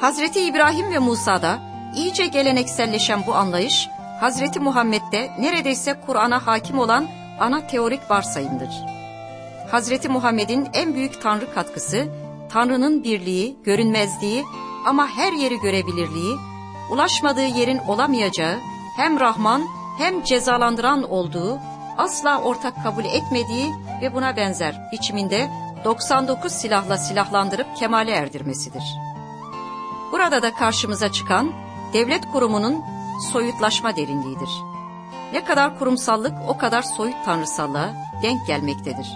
Hazreti İbrahim ve Musa'da iyice gelenekselleşen bu anlayış, Hazreti Muhammed'de neredeyse Kur'an'a hakim olan ana teorik varsayımdır. Hazreti Muhammed'in en büyük tanrı katkısı, Tanrı'nın birliği, görünmezliği ama her yeri görebilirliği, ulaşmadığı yerin olamayacağı, hem Rahman hem cezalandıran olduğu, asla ortak kabul etmediği ve buna benzer biçiminde 99 silahla silahlandırıp kemale erdirmesidir. Burada da karşımıza çıkan devlet kurumunun soyutlaşma derinliğidir. Ne kadar kurumsallık o kadar soyut tanrısallığa denk gelmektedir.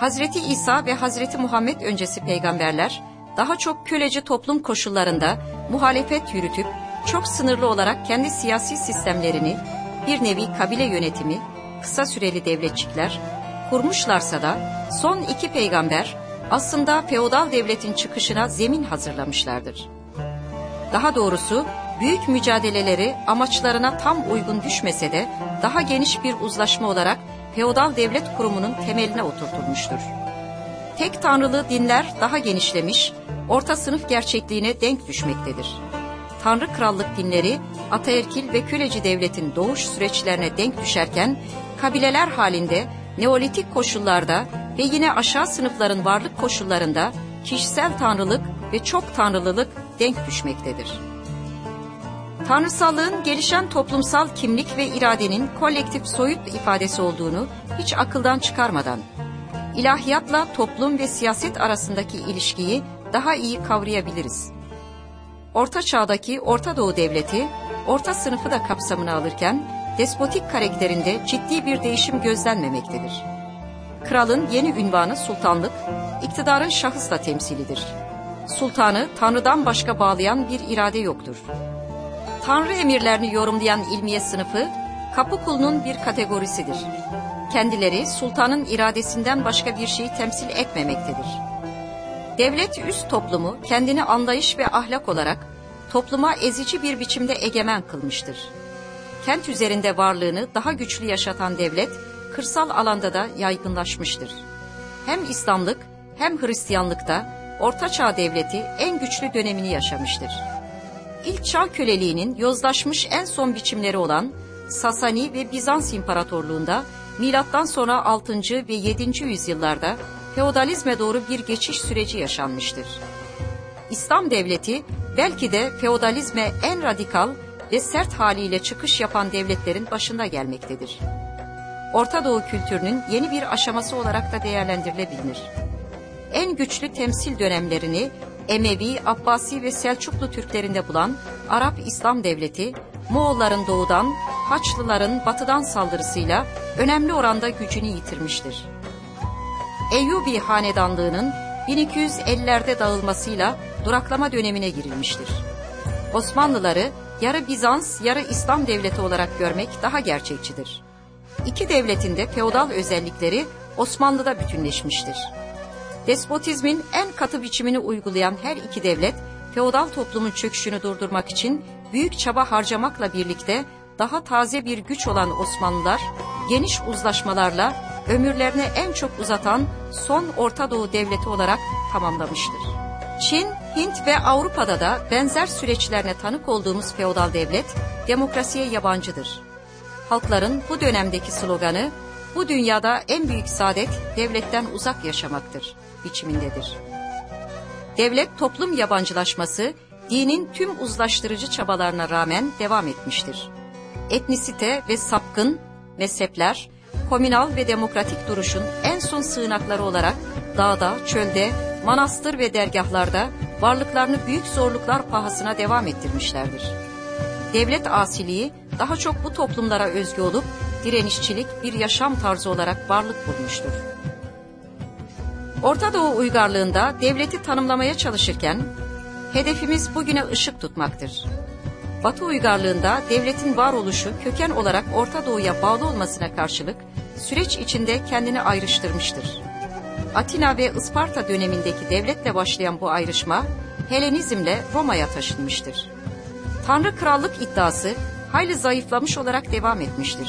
Hazreti İsa ve Hazreti Muhammed öncesi peygamberler daha çok köleci toplum koşullarında muhalefet yürütüp çok sınırlı olarak kendi siyasi sistemlerini, bir nevi kabile yönetimi, kısa süreli devletçikler kurmuşlarsa da son iki peygamber aslında feodal devletin çıkışına zemin hazırlamışlardır. Daha doğrusu büyük mücadeleleri amaçlarına tam uygun düşmese de daha geniş bir uzlaşma olarak feodal devlet kurumunun temeline oturtulmuştur. Tek tanrılı dinler daha genişlemiş, orta sınıf gerçekliğine denk düşmektedir. Tanrı krallık dinleri ataerkil ve köleci devletin doğuş süreçlerine denk düşerken kabileler halinde neolitik koşullarda ve yine aşağı sınıfların varlık koşullarında kişisel tanrılık ve çok tanrılılık denk düşmektedir. Tanrısallığın gelişen toplumsal kimlik ve iradenin kolektif soyut ifadesi olduğunu hiç akıldan çıkarmadan, ilahiyatla toplum ve siyaset arasındaki ilişkiyi daha iyi kavrayabiliriz. Orta Çağ'daki Orta Doğu Devleti, orta sınıfı da kapsamına alırken, despotik karakterinde ciddi bir değişim gözlenmemektedir. Kralın yeni ünvanı sultanlık, iktidarın şahısla temsilidir. Sultanı Tanrı'dan başka bağlayan bir irade yoktur. Tanrı emirlerini yorumlayan ilmiye sınıfı, kapı kulunun bir kategorisidir. Kendileri sultanın iradesinden başka bir şeyi temsil etmemektedir. Devlet üst toplumu kendini anlayış ve ahlak olarak topluma ezici bir biçimde egemen kılmıştır. Kent üzerinde varlığını daha güçlü yaşatan devlet, kırsal alanda da yaygınlaşmıştır. Hem İslamlık hem Hristiyanlıkta Orta Çağ Devleti en güçlü dönemini yaşamıştır. İlk çağ köleliğinin yozlaşmış en son biçimleri olan Sasani ve Bizans İmparatorluğunda milattan sonra 6. ve 7. yüzyıllarda feodalizme doğru bir geçiş süreci yaşanmıştır. İslam devleti belki de feodalizme en radikal ve sert haliyle çıkış yapan devletlerin başında gelmektedir. Orta Doğu kültürünün yeni bir aşaması olarak da değerlendirilebilir. En güçlü temsil dönemlerini Emevi, Abbasi ve Selçuklu Türklerinde bulan Arap İslam Devleti, Moğolların doğudan, Haçlıların batıdan saldırısıyla önemli oranda gücünü yitirmiştir. Eyyubi Hanedanlığı'nın 1250'lerde dağılmasıyla duraklama dönemine girilmiştir. Osmanlıları yarı Bizans, yarı İslam devleti olarak görmek daha gerçekçidir. İki devletin de feodal özellikleri Osmanlı'da bütünleşmiştir. Despotizmin en katı biçimini uygulayan her iki devlet, feodal toplumun çöküşünü durdurmak için büyük çaba harcamakla birlikte daha taze bir güç olan Osmanlılar, geniş uzlaşmalarla ömürlerini en çok uzatan son Orta Doğu devleti olarak tamamlamıştır. Çin, Hint ve Avrupa'da da benzer süreçlerine tanık olduğumuz feodal devlet, demokrasiye yabancıdır. Halkların bu dönemdeki sloganı, bu dünyada en büyük saadet devletten uzak yaşamaktır biçimindedir. Devlet toplum yabancılaşması, dinin tüm uzlaştırıcı çabalarına rağmen devam etmiştir. Etnisite ve sapkın mezhepler, komünal ve demokratik duruşun en son sığınakları olarak dağda, çölde, manastır ve dergahlarda varlıklarını büyük zorluklar pahasına devam ettirmişlerdir. Devlet asiliği daha çok bu toplumlara özgü olup direnişçilik bir yaşam tarzı olarak varlık bulmuştur. Orta Doğu uygarlığında devleti tanımlamaya çalışırken hedefimiz bugüne ışık tutmaktır. Batı uygarlığında devletin varoluşu köken olarak Orta Doğu'ya bağlı olmasına karşılık süreç içinde kendini ayrıştırmıştır. Atina ve Isparta dönemindeki devletle başlayan bu ayrışma Helenizmle Roma'ya taşınmıştır. Tanrı krallık iddiası hayli zayıflamış olarak devam etmiştir.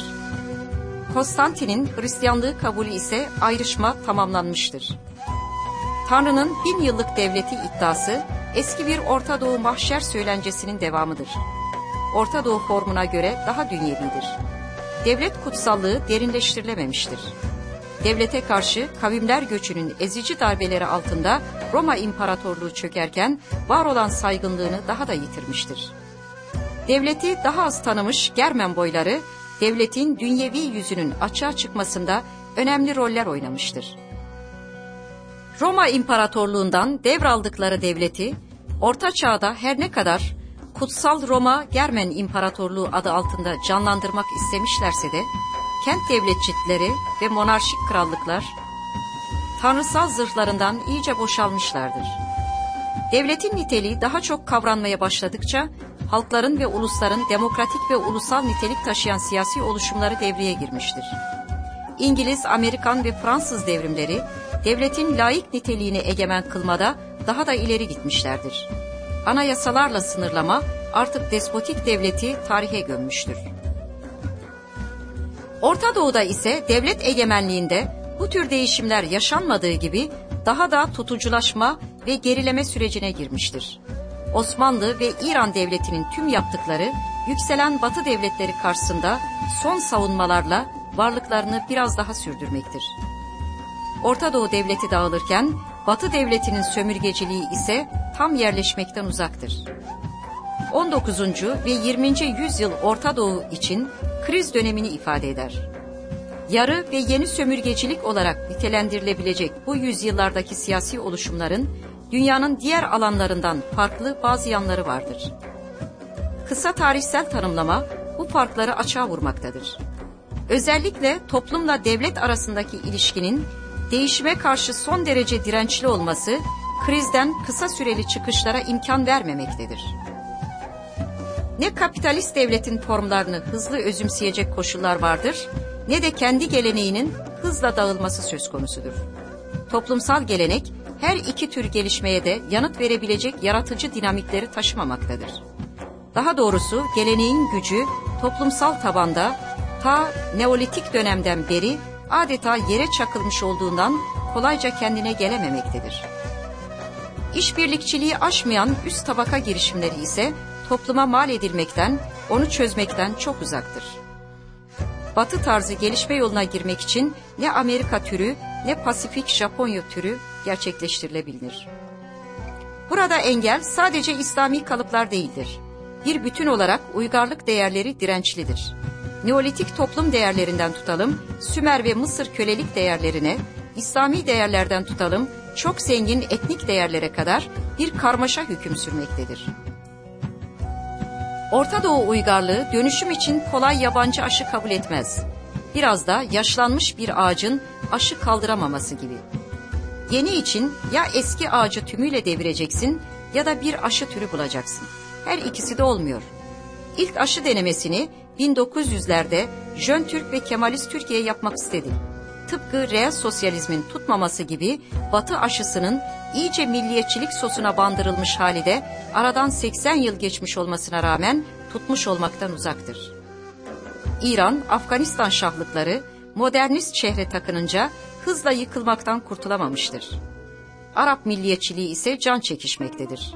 Konstantin'in Hristiyanlığı kabulü ise ayrışma tamamlanmıştır. Tanrı'nın bin yıllık devleti iddiası eski bir Orta Doğu mahşer söylencesinin devamıdır. Orta Doğu formuna göre daha dünyevidir. Devlet kutsallığı derinleştirilememiştir. Devlete karşı kavimler göçünün ezici darbeleri altında Roma İmparatorluğu çökerken var olan saygınlığını daha da yitirmiştir. Devleti daha az tanımış Germen boyları, devletin dünyevi yüzünün açığa çıkmasında önemli roller oynamıştır. Roma İmparatorluğundan devraldıkları devleti, Orta Çağ'da her ne kadar Kutsal Roma Germen İmparatorluğu adı altında canlandırmak istemişlerse de, kent devletçikleri ve monarşik krallıklar, tanrısal zırhlarından iyice boşalmışlardır. Devletin niteliği daha çok kavranmaya başladıkça, halkların ve ulusların demokratik ve ulusal nitelik taşıyan siyasi oluşumları devreye girmiştir. İngiliz, Amerikan ve Fransız devrimleri, devletin laik niteliğini egemen kılmada daha da ileri gitmişlerdir. Anayasalarla sınırlama artık despotik devleti tarihe gömmüştür. Orta Doğu'da ise devlet egemenliğinde bu tür değişimler yaşanmadığı gibi daha da tutuculaşma ve gerileme sürecine girmiştir. Osmanlı ve İran devletinin tüm yaptıkları yükselen Batı devletleri karşısında son savunmalarla varlıklarını biraz daha sürdürmektir. Orta Doğu devleti dağılırken Batı devletinin sömürgeciliği ise tam yerleşmekten uzaktır. 19. ve 20. yüzyıl Orta Doğu için kriz dönemini ifade eder. Yarı ve yeni sömürgecilik olarak nitelendirilebilecek bu yüzyıllardaki siyasi oluşumların dünyanın diğer alanlarından farklı bazı yanları vardır. Kısa tarihsel tanımlama bu farkları açığa vurmaktadır. Özellikle toplumla devlet arasındaki ilişkinin değişime karşı son derece dirençli olması krizden kısa süreli çıkışlara imkan vermemektedir. Ne kapitalist devletin formlarını hızlı özümseyecek koşullar vardır, ne de kendi geleneğinin hızla dağılması söz konusudur. Toplumsal gelenek her iki tür gelişmeye de yanıt verebilecek yaratıcı dinamikleri taşımamaktadır. Daha doğrusu geleneğin gücü toplumsal tabanda ta Neolitik dönemden beri adeta yere çakılmış olduğundan kolayca kendine gelememektedir. İşbirlikçiliği aşmayan üst tabaka girişimleri ise topluma mal edilmekten, onu çözmekten çok uzaktır. Batı tarzı gelişme yoluna girmek için ne Amerika türü ne Pasifik Japonya türü gerçekleştirilebilir. Burada engel sadece İslami kalıplar değildir. Bir bütün olarak uygarlık değerleri dirençlidir. Neolitik toplum değerlerinden tutalım, Sümer ve Mısır kölelik değerlerine, İslami değerlerden tutalım, çok zengin etnik değerlere kadar bir karmaşa hüküm sürmektedir. Orta Doğu uygarlığı dönüşüm için kolay yabancı aşı kabul etmez. Biraz da yaşlanmış bir ağacın aşı kaldıramaması gibi. Yeni için ya eski ağacı tümüyle devireceksin ya da bir aşı türü bulacaksın. Her ikisi de olmuyor. İlk aşı denemesini 1900'lerde Jön Türk ve Kemalist Türkiye yapmak istedi. Tıpkı reel sosyalizmin tutmaması gibi Batı aşısının iyice milliyetçilik sosuna bandırılmış hali de aradan 80 yıl geçmiş olmasına rağmen tutmuş olmaktan uzaktır. İran, Afganistan şahlıkları modernist şehre takınınca hızla yıkılmaktan kurtulamamıştır. Arap milliyetçiliği ise can çekişmektedir.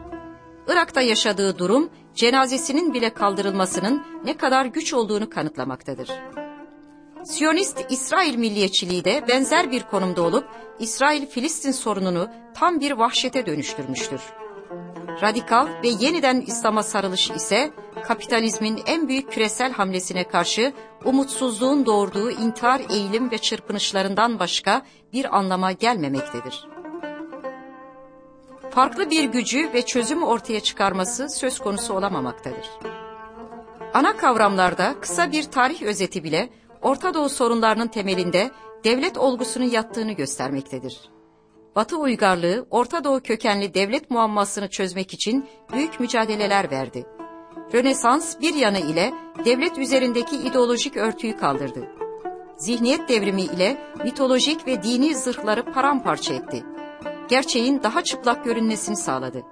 Irak'ta yaşadığı durum cenazesinin bile kaldırılmasının ne kadar güç olduğunu kanıtlamaktadır. Siyonist İsrail milliyetçiliği de benzer bir konumda olup İsrail-Filistin sorununu tam bir vahşete dönüştürmüştür. Radikal ve yeniden İslam'a sarılış ise kapitalizmin en büyük küresel hamlesine karşı umutsuzluğun doğurduğu intihar eğilim ve çırpınışlarından başka bir anlama gelmemektedir. Farklı bir gücü ve çözüm ortaya çıkarması söz konusu olamamaktadır. Ana kavramlarda kısa bir tarih özeti bile Orta Doğu sorunlarının temelinde devlet olgusunun yattığını göstermektedir. Batı uygarlığı Orta Doğu kökenli devlet muammasını çözmek için büyük mücadeleler verdi. Rönesans bir yanı ile devlet üzerindeki ideolojik örtüyü kaldırdı. Zihniyet devrimi ile mitolojik ve dini zırhları paramparça etti. Gerçeğin daha çıplak görünmesini sağladı.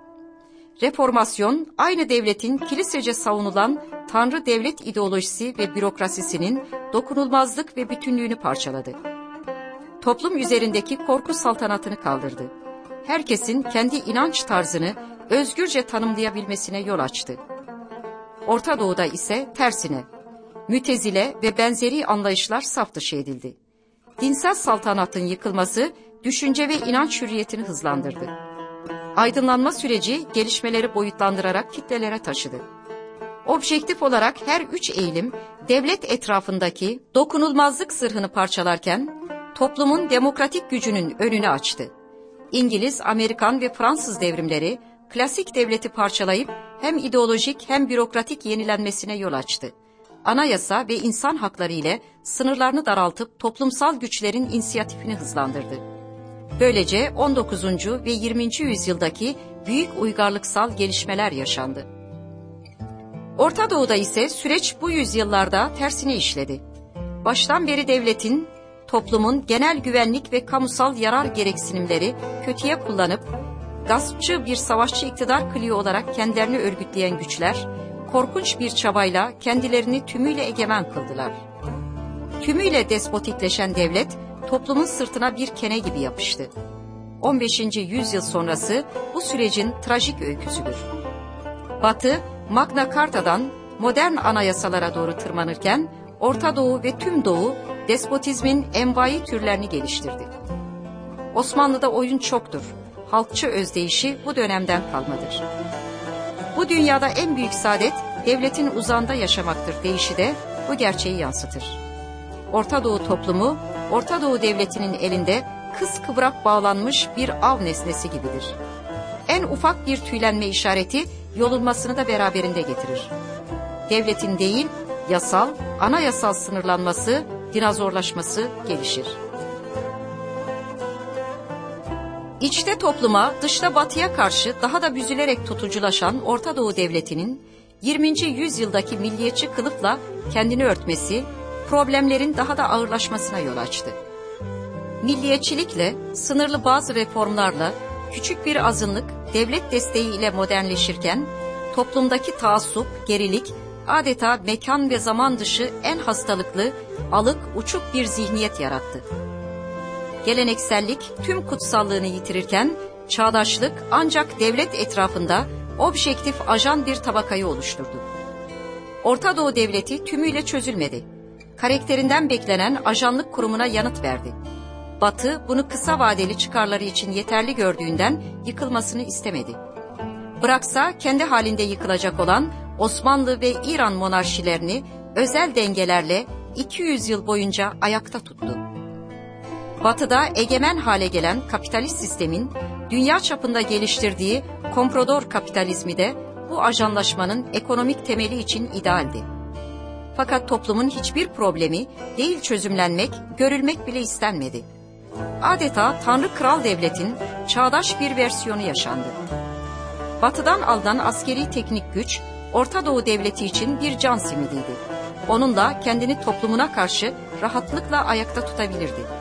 Reformasyon aynı devletin kilisece savunulan Tanrı devlet ideolojisi ve bürokrasisinin dokunulmazlık ve bütünlüğünü parçaladı. Toplum üzerindeki korku saltanatını kaldırdı. Herkesin kendi inanç tarzını özgürce tanımlayabilmesine yol açtı. Orta Doğu'da ise tersine mütezile ve benzeri anlayışlar saf dışı edildi. Dinsel saltanatın yıkılması düşünce ve inanç hürriyetini hızlandırdı. Aydınlanma süreci gelişmeleri boyutlandırarak kitlelere taşıdı. Objektif olarak her üç eğilim devlet etrafındaki dokunulmazlık zırhını parçalarken toplumun demokratik gücünün önünü açtı. İngiliz, Amerikan ve Fransız devrimleri klasik devleti parçalayıp hem ideolojik hem bürokratik yenilenmesine yol açtı. Anayasa ve insan hakları ile sınırlarını daraltıp toplumsal güçlerin inisiyatifini hızlandırdı. Böylece 19. ve 20. yüzyıldaki büyük uygarlıksal gelişmeler yaşandı. Orta Doğu'da ise süreç bu yüzyıllarda tersine işledi. Baştan beri devletin, toplumun genel güvenlik ve kamusal yarar gereksinimleri kötüye kullanıp, gaspçı bir savaşçı iktidar kliği olarak kendilerini örgütleyen güçler, korkunç bir çabayla kendilerini tümüyle egemen kıldılar. Tümüyle despotikleşen devlet, toplumun sırtına bir kene gibi yapıştı. 15. yüzyıl sonrası bu sürecin trajik öyküsüdür. Batı, Magna Carta'dan modern anayasalara doğru tırmanırken, Orta Doğu ve tüm Doğu despotizmin envai türlerini geliştirdi. Osmanlı'da oyun çoktur. Halkçı özdeyişi bu dönemden kalmadır. Bu dünyada en büyük saadet devletin uzanda yaşamaktır deyişi de bu gerçeği yansıtır. Orta Doğu toplumu, Orta Doğu devletinin elinde kız kıvrak bağlanmış bir av nesnesi gibidir. En ufak bir tüylenme işareti yolunmasını da beraberinde getirir. Devletin değil, yasal, anayasal sınırlanması, dinozorlaşması gelişir. İçte topluma, dışta batıya karşı daha da büzülerek tutuculaşan Orta Doğu Devleti'nin 20. yüzyıldaki milliyetçi kılıfla kendini örtmesi, problemlerin daha da ağırlaşmasına yol açtı. Milliyetçilikle, sınırlı bazı reformlarla, küçük bir azınlık devlet desteğiyle modernleşirken, toplumdaki taassup, gerilik, adeta mekan ve zaman dışı en hastalıklı, alık, uçuk bir zihniyet yarattı. Geleneksellik tüm kutsallığını yitirirken, çağdaşlık ancak devlet etrafında objektif ajan bir tabakayı oluşturdu. Orta Doğu Devleti tümüyle çözülmedi. Karakterinden beklenen ajanlık kurumuna yanıt verdi. Batı bunu kısa vadeli çıkarları için yeterli gördüğünden yıkılmasını istemedi. Bıraksa kendi halinde yıkılacak olan Osmanlı ve İran monarşilerini özel dengelerle 200 yıl boyunca ayakta tuttu. Batı'da egemen hale gelen kapitalist sistemin dünya çapında geliştirdiği komprador kapitalizmi de bu ajanlaşmanın ekonomik temeli için idealdi. Fakat toplumun hiçbir problemi değil çözümlenmek, görülmek bile istenmedi. Adeta Tanrı Kral Devlet'in çağdaş bir versiyonu yaşandı. Batı'dan alınan askeri teknik güç, Orta Doğu Devleti için bir can simidiydi. Onunla kendini toplumuna karşı rahatlıkla ayakta tutabilirdi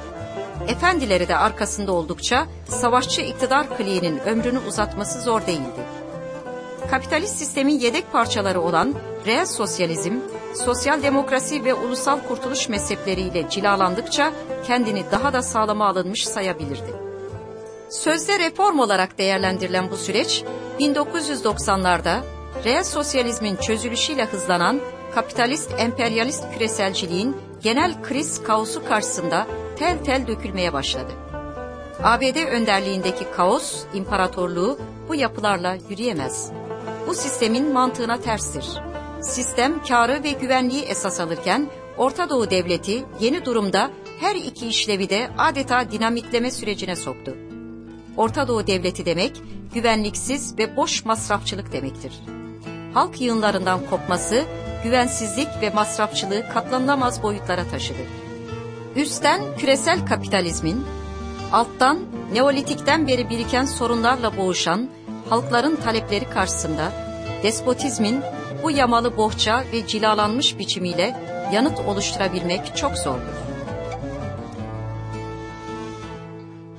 efendileri de arkasında oldukça savaşçı iktidar kliğinin ömrünü uzatması zor değildi. Kapitalist sistemin yedek parçaları olan reel sosyalizm, sosyal demokrasi ve ulusal kurtuluş mezhepleriyle cilalandıkça kendini daha da sağlama alınmış sayabilirdi. Sözde reform olarak değerlendirilen bu süreç 1990'larda reel sosyalizmin çözülüşüyle hızlanan kapitalist emperyalist küreselciliğin genel kriz kaosu karşısında tel tel dökülmeye başladı. ABD önderliğindeki kaos imparatorluğu bu yapılarla yürüyemez. Bu sistemin mantığına terstir. Sistem karı ve güvenliği esas alırken Orta Doğu devleti yeni durumda her iki işlevi de adeta dinamitleme sürecine soktu. Orta Doğu devleti demek güvenliksiz ve boş masrafçılık demektir. Halk yığınlarından kopması, güvensizlik ve masrafçılığı katlanılamaz boyutlara taşıdı. Üstten küresel kapitalizmin, alttan Neolitikten beri biriken sorunlarla boğuşan halkların talepleri karşısında despotizmin bu yamalı bohça ve cilalanmış biçimiyle yanıt oluşturabilmek çok zordur.